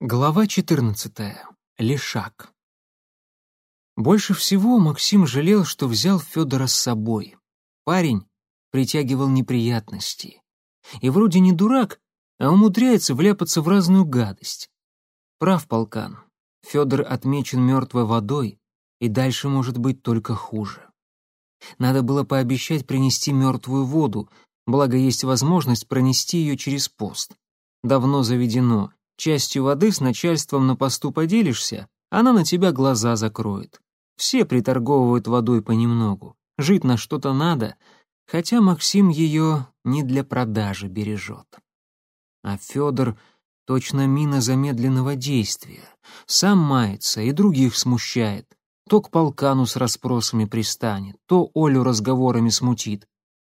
Глава 14. Лешак. Больше всего Максим жалел, что взял Федора с собой. Парень притягивал неприятности. И вроде не дурак, а умудряется вляпаться в разную гадость. Прав полкан. Федор отмечен мертвой водой, и дальше может быть только хуже. Надо было пообещать принести мертвую воду, благо есть возможность пронести ее через пост. Давно заведено — Частью воды с начальством на посту поделишься, она на тебя глаза закроет. Все приторговывают водой понемногу. Жить на что-то надо, хотя Максим ее не для продажи бережет. А Федор точно мина замедленного действия. Сам мается и других смущает. То к полкану с расспросами пристанет, то Олю разговорами смутит.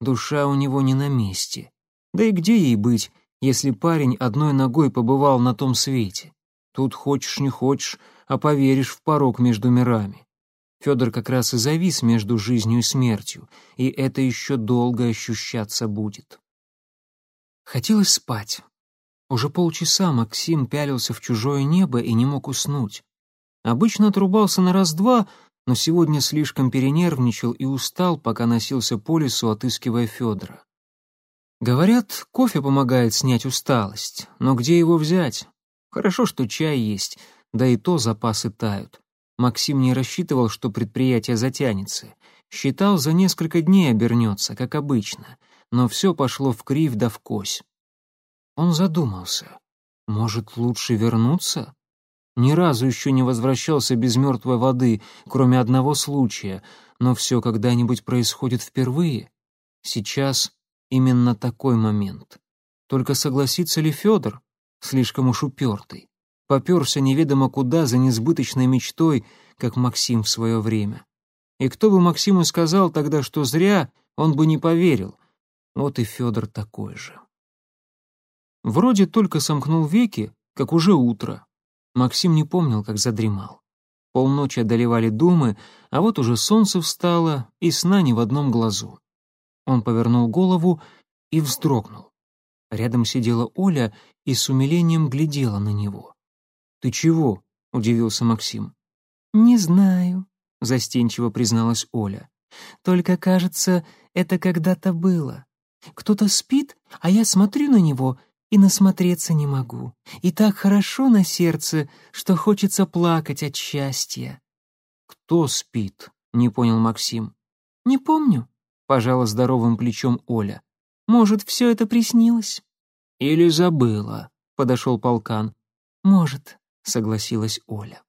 Душа у него не на месте. Да и где ей быть, если парень одной ногой побывал на том свете. Тут хочешь не хочешь, а поверишь в порог между мирами. Федор как раз и завис между жизнью и смертью, и это еще долго ощущаться будет. Хотелось спать. Уже полчаса Максим пялился в чужое небо и не мог уснуть. Обычно отрубался на раз-два, но сегодня слишком перенервничал и устал, пока носился по лесу, отыскивая Федора. Говорят, кофе помогает снять усталость, но где его взять? Хорошо, что чай есть, да и то запасы тают. Максим не рассчитывал, что предприятие затянется. Считал, за несколько дней обернется, как обычно, но все пошло в крив да в. Он задумался. Может, лучше вернуться? Ни разу еще не возвращался без мертвой воды, кроме одного случая, но все когда-нибудь происходит впервые. Сейчас именно такой момент. Только согласится ли Федор, слишком уж упертый, поперся неведомо куда за несбыточной мечтой, как Максим в свое время. И кто бы Максиму сказал тогда, что зря, он бы не поверил. Вот и Федор такой же. Вроде только сомкнул веки, как уже утро. Максим не помнил, как задремал. Полночи одолевали думы, а вот уже солнце встало, и сна ни в одном глазу. Он повернул голову и вздрогнул. Рядом сидела Оля и с умилением глядела на него. «Ты чего?» — удивился Максим. «Не знаю», — застенчиво призналась Оля. «Только, кажется, это когда-то было. Кто-то спит, а я смотрю на него и насмотреться не могу. И так хорошо на сердце, что хочется плакать от счастья». «Кто спит?» — не понял Максим. «Не помню», — пожала здоровым плечом Оля. «Может, все это приснилось?» «Или забыла», — подошел полкан. «Может», — согласилась Оля.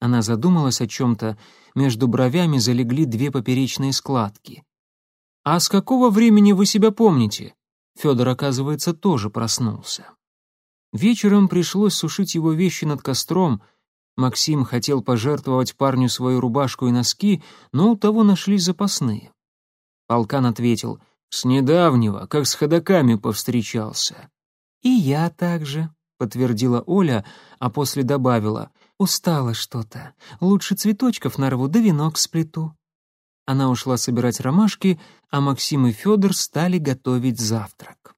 Она задумалась о чем-то, между бровями залегли две поперечные складки. «А с какого времени вы себя помните?» Федор, оказывается, тоже проснулся. Вечером пришлось сушить его вещи над костром. Максим хотел пожертвовать парню свою рубашку и носки, но у того нашлись запасные. Полкан ответил, «С недавнего, как с ходоками повстречался». «И я также», — подтвердила Оля, а после добавила, «Устала что-то. Лучше цветочков нарву, да венок сплету». Она ушла собирать ромашки, а Максим и Федор стали готовить завтрак.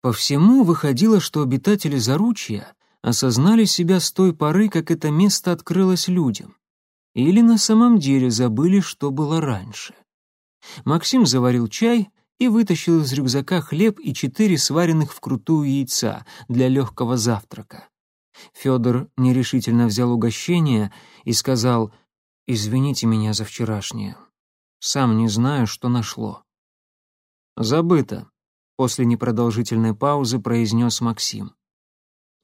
По всему выходило, что обитатели Заручья осознали себя с той поры, как это место открылось людям. Или на самом деле забыли, что было раньше. Максим заварил чай и вытащил из рюкзака хлеб и четыре сваренных вкрутую яйца для легкого завтрака. Федор нерешительно взял угощение и сказал «Извините меня за вчерашнее. Сам не знаю, что нашло». «Забыто», — после непродолжительной паузы произнес Максим.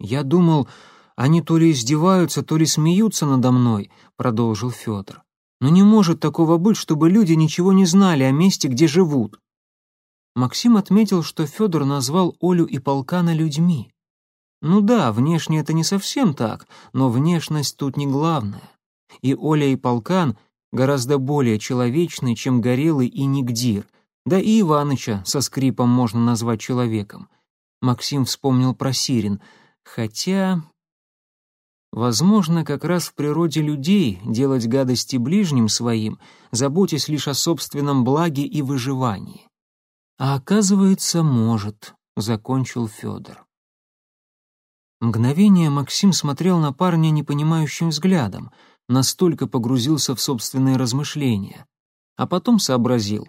«Я думал, они то ли издеваются, то ли смеются надо мной», — продолжил Федор. Но не может такого быть, чтобы люди ничего не знали о месте, где живут. Максим отметил, что Федор назвал Олю и Полкана людьми. Ну да, внешне это не совсем так, но внешность тут не главное. И Оля и Полкан гораздо более человечны, чем Горелый и Нигдир, да и Иваныча со скрипом можно назвать человеком. Максим вспомнил про Сирин, хотя Возможно, как раз в природе людей делать гадости ближним своим, заботясь лишь о собственном благе и выживании. А оказывается, может, закончил Федор. Мгновение Максим смотрел на парня непонимающим взглядом, настолько погрузился в собственные размышления. А потом сообразил.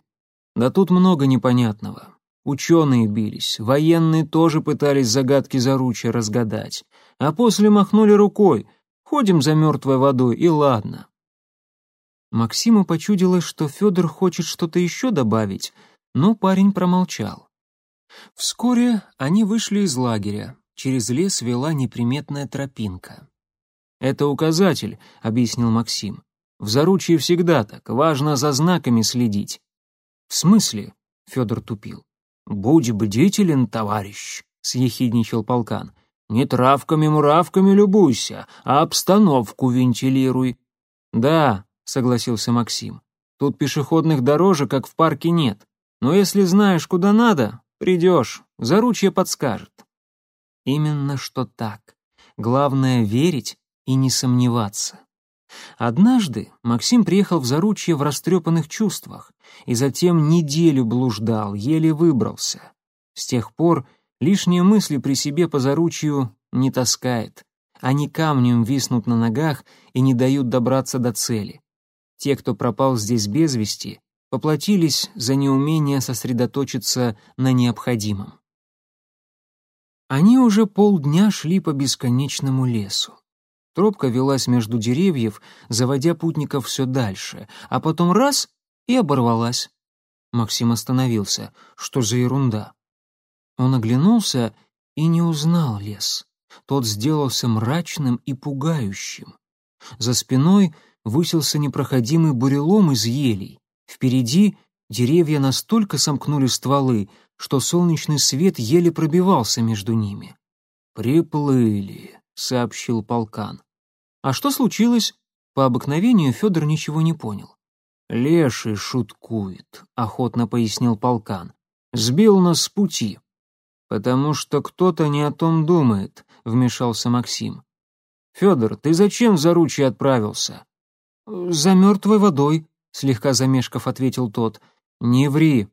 Да тут много непонятного. Ученые бились, военные тоже пытались загадки заручья разгадать. А после махнули рукой. Ходим за мертвой водой, и ладно. Максиму почудилось, что Федор хочет что-то еще добавить, но парень промолчал. Вскоре они вышли из лагеря. Через лес вела неприметная тропинка. «Это указатель», — объяснил Максим. «В заручье всегда так, важно за знаками следить». «В смысле?» — Федор тупил. «Будь бдителен, товарищ», — съехидничал полкан. «Не травками-муравками любуйся, а обстановку вентилируй». «Да», — согласился Максим. «Тут пешеходных дорожек, как в парке, нет. Но если знаешь, куда надо, придешь, заручье подскажет». Именно что так. Главное — верить и не сомневаться. Однажды Максим приехал в Заручье в растрепанных чувствах и затем неделю блуждал, еле выбрался. С тех пор лишние мысли при себе по Заручью не таскает. Они камнем виснут на ногах и не дают добраться до цели. Те, кто пропал здесь без вести, поплатились за неумение сосредоточиться на необходимом. Они уже полдня шли по бесконечному лесу. Тропка велась между деревьев, заводя путников все дальше, а потом раз — и оборвалась. Максим остановился. Что за ерунда? Он оглянулся и не узнал лес. Тот сделался мрачным и пугающим. За спиной высился непроходимый бурелом из елей. Впереди деревья настолько сомкнули стволы, что солнечный свет еле пробивался между ними. «Приплыли», — сообщил полкан. «А что случилось?» По обыкновению Федор ничего не понял. «Леший шуткует», — охотно пояснил полкан. «Сбил нас с пути». «Потому что кто-то не о том думает», — вмешался Максим. «Федор, ты зачем за ручье отправился?» «За мертвой водой», — слегка замешков ответил тот. «Не ври»,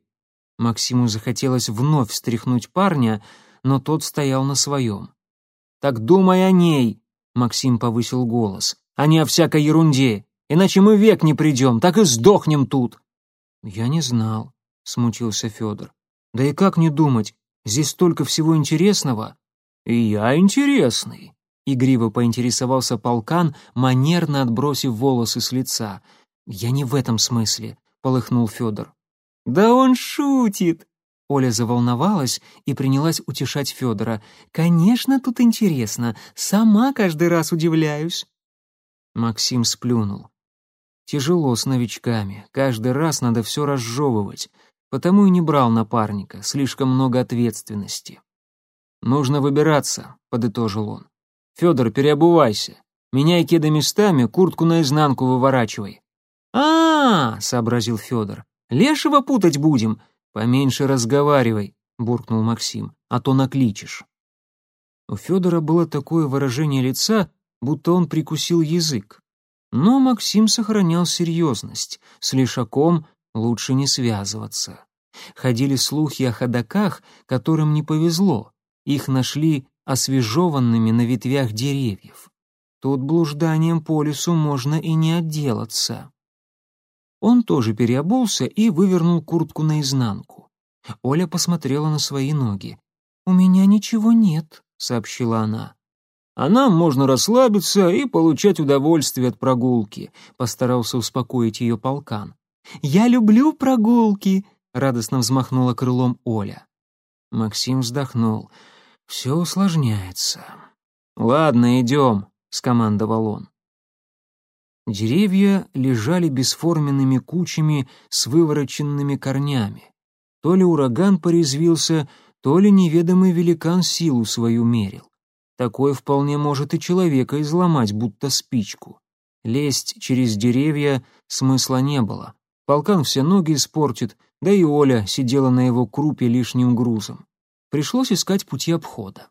Максиму захотелось вновь встряхнуть парня, но тот стоял на своем. «Так думай о ней!» — Максим повысил голос. «А не о всякой ерунде! Иначе мы век не придем, так и сдохнем тут!» «Я не знал», — смутился Федор. «Да и как не думать? Здесь столько всего интересного!» «И я интересный!» — игриво поинтересовался полкан, манерно отбросив волосы с лица. «Я не в этом смысле», — полыхнул Федор. «Да он шутит!» Оля заволновалась и принялась утешать Федора. «Конечно, тут интересно. Сама каждый раз удивляюсь». Максим сплюнул. «Тяжело с новичками. Каждый раз надо все разжевывать. Потому и не брал напарника. Слишком много ответственности». «Нужно выбираться», — подытожил он. «Федор, переобувайся. Меняй кеды местами, куртку наизнанку выворачивай». «А-а-а!» — сообразил Федор. Лешего путать будем? Поменьше разговаривай, буркнул Максим, а то накличешь. У Федора было такое выражение лица, будто он прикусил язык. Но Максим сохранял серьезность. С Лешаком лучше не связываться. Ходили слухи о ходаках, которым не повезло. Их нашли освежеванными на ветвях деревьев. Тут блужданием по лесу можно и не отделаться. Он тоже переобулся и вывернул куртку наизнанку. Оля посмотрела на свои ноги. «У меня ничего нет», — сообщила она. «А нам можно расслабиться и получать удовольствие от прогулки», — постарался успокоить ее полкан. «Я люблю прогулки», — радостно взмахнула крылом Оля. Максим вздохнул. «Все усложняется». «Ладно, идем», — скомандовал он. Деревья лежали бесформенными кучами с вывороченными корнями. То ли ураган порезвился, то ли неведомый великан силу свою мерил. Такое вполне может и человека изломать, будто спичку. Лезть через деревья смысла не было. Полкан все ноги испортит, да и Оля сидела на его крупе лишним грузом. Пришлось искать пути обхода.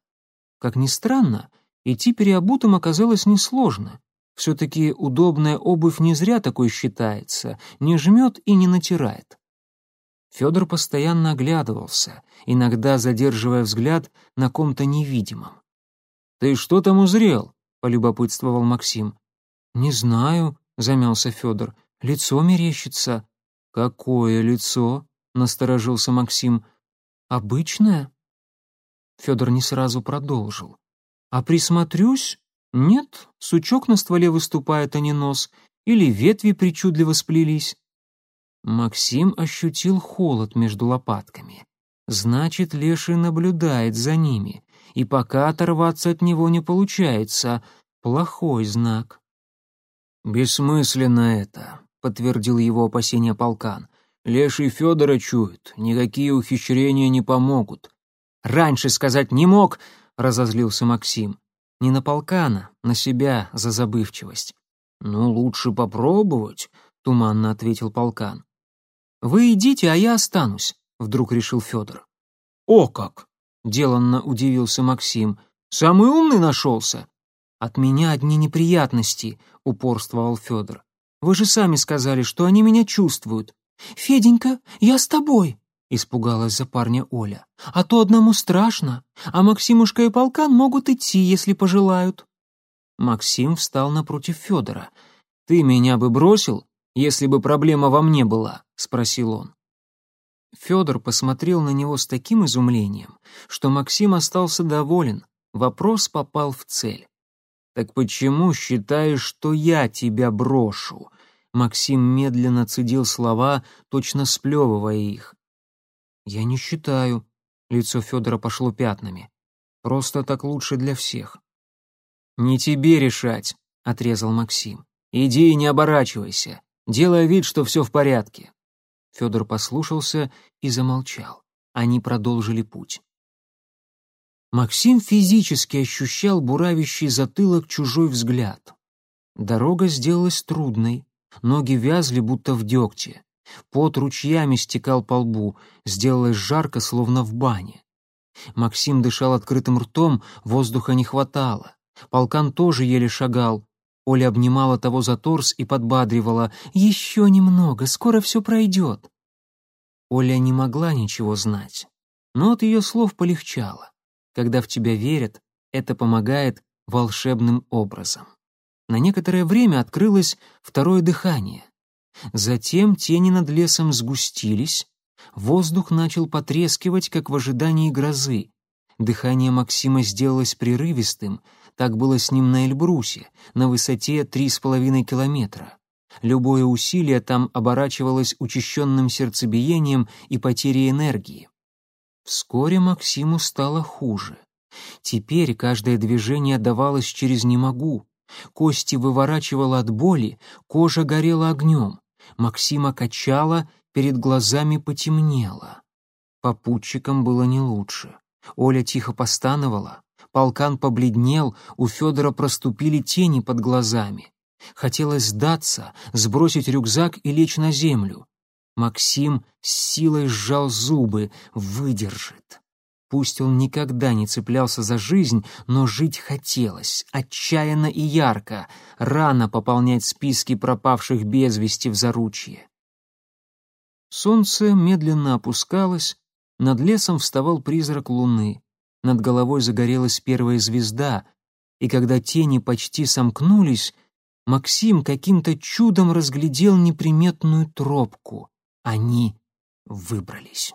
Как ни странно, идти переобутым оказалось несложно. Все-таки удобная обувь не зря такой считается, не жмет и не натирает. Федор постоянно оглядывался, иногда задерживая взгляд на ком-то невидимом. «Ты что там узрел?» — полюбопытствовал Максим. «Не знаю», — замялся Федор. «Лицо мерещится». «Какое лицо?» — насторожился Максим. «Обычное?» Федор не сразу продолжил. «А присмотрюсь? Нет, сучок на стволе выступает, а не нос. Или ветви причудливо сплелись». Максим ощутил холод между лопатками. Значит, леший наблюдает за ними, и пока оторваться от него не получается. Плохой знак. «Бессмысленно это», — подтвердил его опасения полкан. «Леший Федора чует, никакие ухищрения не помогут». «Раньше сказать не мог», — разозлился Максим. Не на полкана, на себя за забывчивость. «Ну, лучше попробовать», — туманно ответил полкан. «Вы идите, а я останусь», — вдруг решил Федор. «О как!» — деланно удивился Максим. «Самый умный нашелся?» «От меня одни неприятности», — упорствовал Федор. «Вы же сами сказали, что они меня чувствуют». «Феденька, я с тобой», — испугалась за парня Оля. «А то одному страшно, а Максимушка и Полкан могут идти, если пожелают». Максим встал напротив Федора. «Ты меня бы бросил, если бы проблема во мне была?» — спросил он. Федор посмотрел на него с таким изумлением, что Максим остался доволен. Вопрос попал в цель. «Так почему считаешь, что я тебя брошу?» Максим медленно цедил слова, точно сплевывая их. «Я не считаю». Лицо Федора пошло пятнами. «Просто так лучше для всех». «Не тебе решать», — отрезал Максим. «Иди и не оборачивайся. Делай вид, что все в порядке». Федор послушался и замолчал. Они продолжили путь. Максим физически ощущал буравящий затылок чужой взгляд. Дорога сделалась трудной, ноги вязли, будто в дегте. Пот ручьями стекал по лбу, сделалось жарко, словно в бане. Максим дышал открытым ртом, воздуха не хватало. Полкан тоже еле шагал. Оля обнимала того за торс и подбадривала. «Еще немного, скоро все пройдет». Оля не могла ничего знать, но от ее слов полегчало. Когда в тебя верят, это помогает волшебным образом. На некоторое время открылось второе дыхание. Затем тени над лесом сгустились, воздух начал потрескивать, как в ожидании грозы. Дыхание Максима сделалось прерывистым, так было с ним на Эльбрусе, на высоте три с половиной километра. Любое усилие там оборачивалось учащенным сердцебиением и потерей энергии. Вскоре Максиму стало хуже. Теперь каждое движение давалось через «не могу». Кости выворачивало от боли, кожа горела огнем. Максима качала, перед глазами потемнело. Попутчикам было не лучше. Оля тихо постановала. Полкан побледнел, у Федора проступили тени под глазами. Хотелось сдаться, сбросить рюкзак и лечь на землю. Максим с силой сжал зубы, выдержит. Пусть он никогда не цеплялся за жизнь, но жить хотелось, отчаянно и ярко, рано пополнять списки пропавших без вести в заручье. Солнце медленно опускалось, над лесом вставал призрак луны, над головой загорелась первая звезда, и когда тени почти сомкнулись, Максим каким-то чудом разглядел неприметную тропку. Они выбрались.